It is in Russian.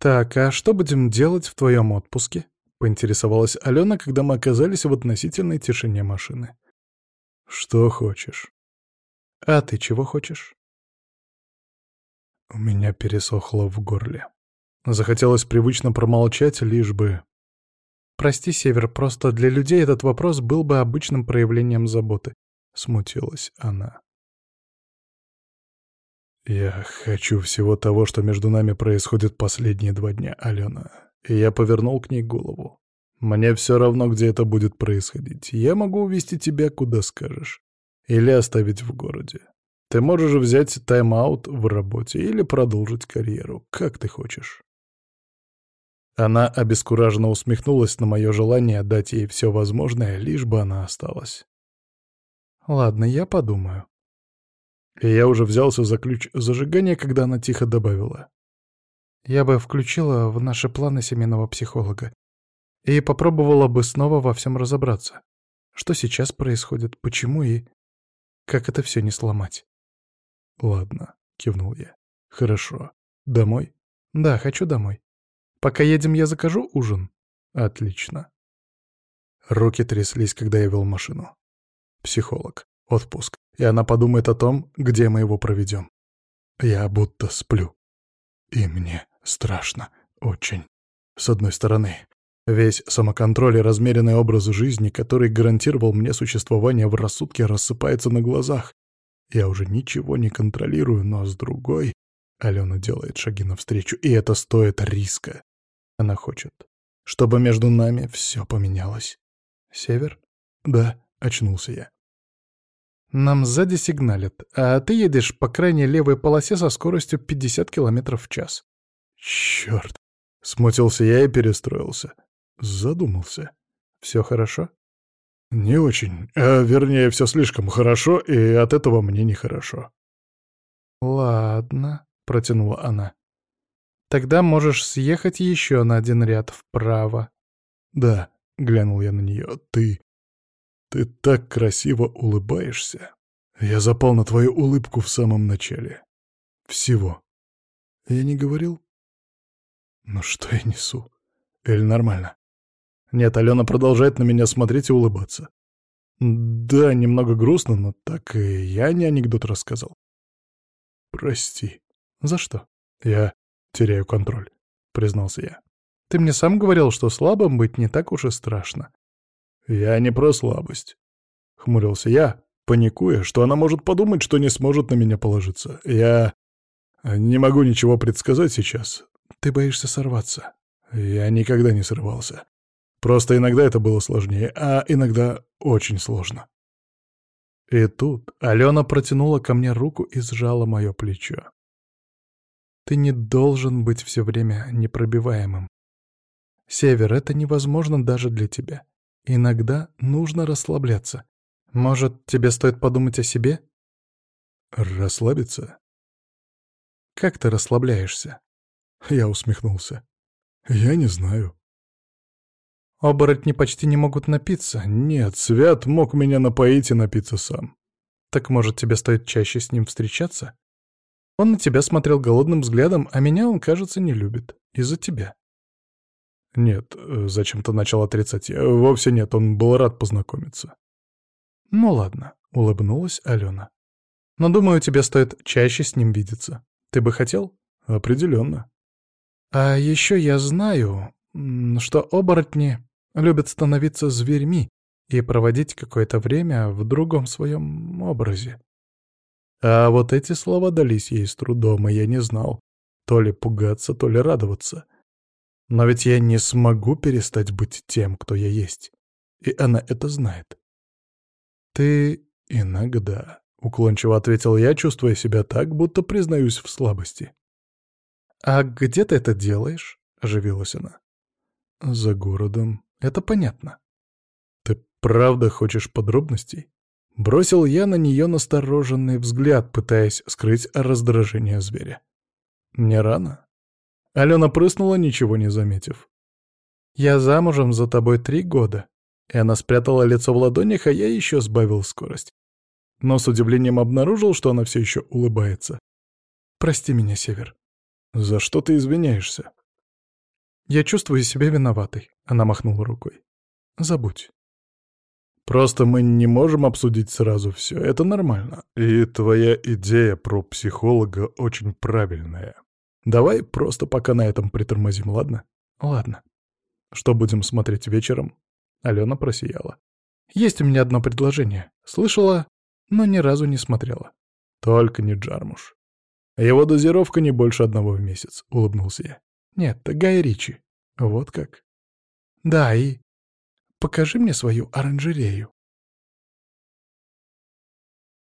«Так, а что будем делать в твоем отпуске?» — поинтересовалась Алена, когда мы оказались в относительной тишине машины. «Что хочешь?» «А ты чего хочешь?» У меня пересохло в горле. Захотелось привычно промолчать, лишь бы... «Прости, Север, просто для людей этот вопрос был бы обычным проявлением заботы», — смутилась она. «Я хочу всего того, что между нами происходит последние два дня, Алена». И я повернул к ней голову. «Мне все равно, где это будет происходить. Я могу увезти тебя, куда скажешь. Или оставить в городе. Ты можешь взять тайм-аут в работе или продолжить карьеру, как ты хочешь». Она обескураженно усмехнулась на мое желание дать ей все возможное, лишь бы она осталась. «Ладно, я подумаю», я уже взялся за ключ зажигания, когда она тихо добавила. «Я бы включила в наши планы семейного психолога и попробовала бы снова во всем разобраться. Что сейчас происходит, почему и как это все не сломать?» «Ладно», — кивнул я. «Хорошо. Домой?» «Да, хочу домой. Пока едем, я закажу ужин?» «Отлично». Руки тряслись, когда я вел машину. Психолог. Отпуск и она подумает о том, где мы его проведем. Я будто сплю. И мне страшно. Очень. С одной стороны, весь самоконтроль и размеренный образ жизни, который гарантировал мне существование в рассудке, рассыпается на глазах. Я уже ничего не контролирую, но с другой... Алена делает шаги навстречу, и это стоит риска. Она хочет, чтобы между нами все поменялось. Север? Да, очнулся я. Нам сзади сигналят, а ты едешь по крайней левой полосе со скоростью 50 км в час. Черт! Смутился я и перестроился. Задумался. Все хорошо? Не очень. А, вернее, все слишком хорошо, и от этого мне нехорошо. Ладно, протянула она. Тогда можешь съехать еще на один ряд вправо. Да, глянул я на нее. Ты ты так красиво улыбаешься. Я запал на твою улыбку в самом начале. Всего. Я не говорил? Ну что я несу? Эль, нормально. Нет, Алена продолжает на меня смотреть и улыбаться. Да, немного грустно, но так и я не анекдот рассказал. Прости. За что? Я теряю контроль, признался я. Ты мне сам говорил, что слабым быть не так уж и страшно. «Я не про слабость», — хмурился я, паникуя, что она может подумать, что не сможет на меня положиться. «Я не могу ничего предсказать сейчас. Ты боишься сорваться?» «Я никогда не срывался. Просто иногда это было сложнее, а иногда очень сложно». И тут Алена протянула ко мне руку и сжала мое плечо. «Ты не должен быть все время непробиваемым. Север, это невозможно даже для тебя. Иногда нужно расслабляться. Может, тебе стоит подумать о себе? Расслабиться? Как ты расслабляешься? Я усмехнулся. Я не знаю. Оборотни почти не могут напиться. Нет, Свят мог меня напоить и напиться сам. Так может, тебе стоит чаще с ним встречаться? Он на тебя смотрел голодным взглядом, а меня он, кажется, не любит. Из-за тебя. «Нет», — зачем-то начал отрицать я. «Вовсе нет, он был рад познакомиться». «Ну ладно», — улыбнулась Алена. «Но думаю, тебе стоит чаще с ним видеться. Ты бы хотел?» «Определенно». «А еще я знаю, что оборотни любят становиться зверьми и проводить какое-то время в другом своем образе». А вот эти слова дались ей с трудом, и я не знал, то ли пугаться, то ли радоваться. Но ведь я не смогу перестать быть тем, кто я есть. И она это знает. «Ты иногда», — уклончиво ответил я, чувствуя себя так, будто признаюсь в слабости. «А где ты это делаешь?» — оживилась она. «За городом. Это понятно». «Ты правда хочешь подробностей?» Бросил я на нее настороженный взгляд, пытаясь скрыть раздражение зверя. «Не рано?» Алена прыснула, ничего не заметив. «Я замужем за тобой три года». И она спрятала лицо в ладонях, а я еще сбавил скорость. Но с удивлением обнаружил, что она все еще улыбается. «Прости меня, Север». «За что ты извиняешься?» Я чувствую себя виноватой», — она махнула рукой. «Забудь». «Просто мы не можем обсудить сразу все, это нормально. И твоя идея про психолога очень правильная. Давай просто пока на этом притормозим, ладно?» «Ладно». «Что будем смотреть вечером?» Алена просияла. «Есть у меня одно предложение. Слышала, но ни разу не смотрела». «Только не Джармуш. Его дозировка не больше одного в месяц», — улыбнулся я. «Нет, Гай Ричи». «Вот как?» «Да, и...» «Покажи мне свою оранжерею».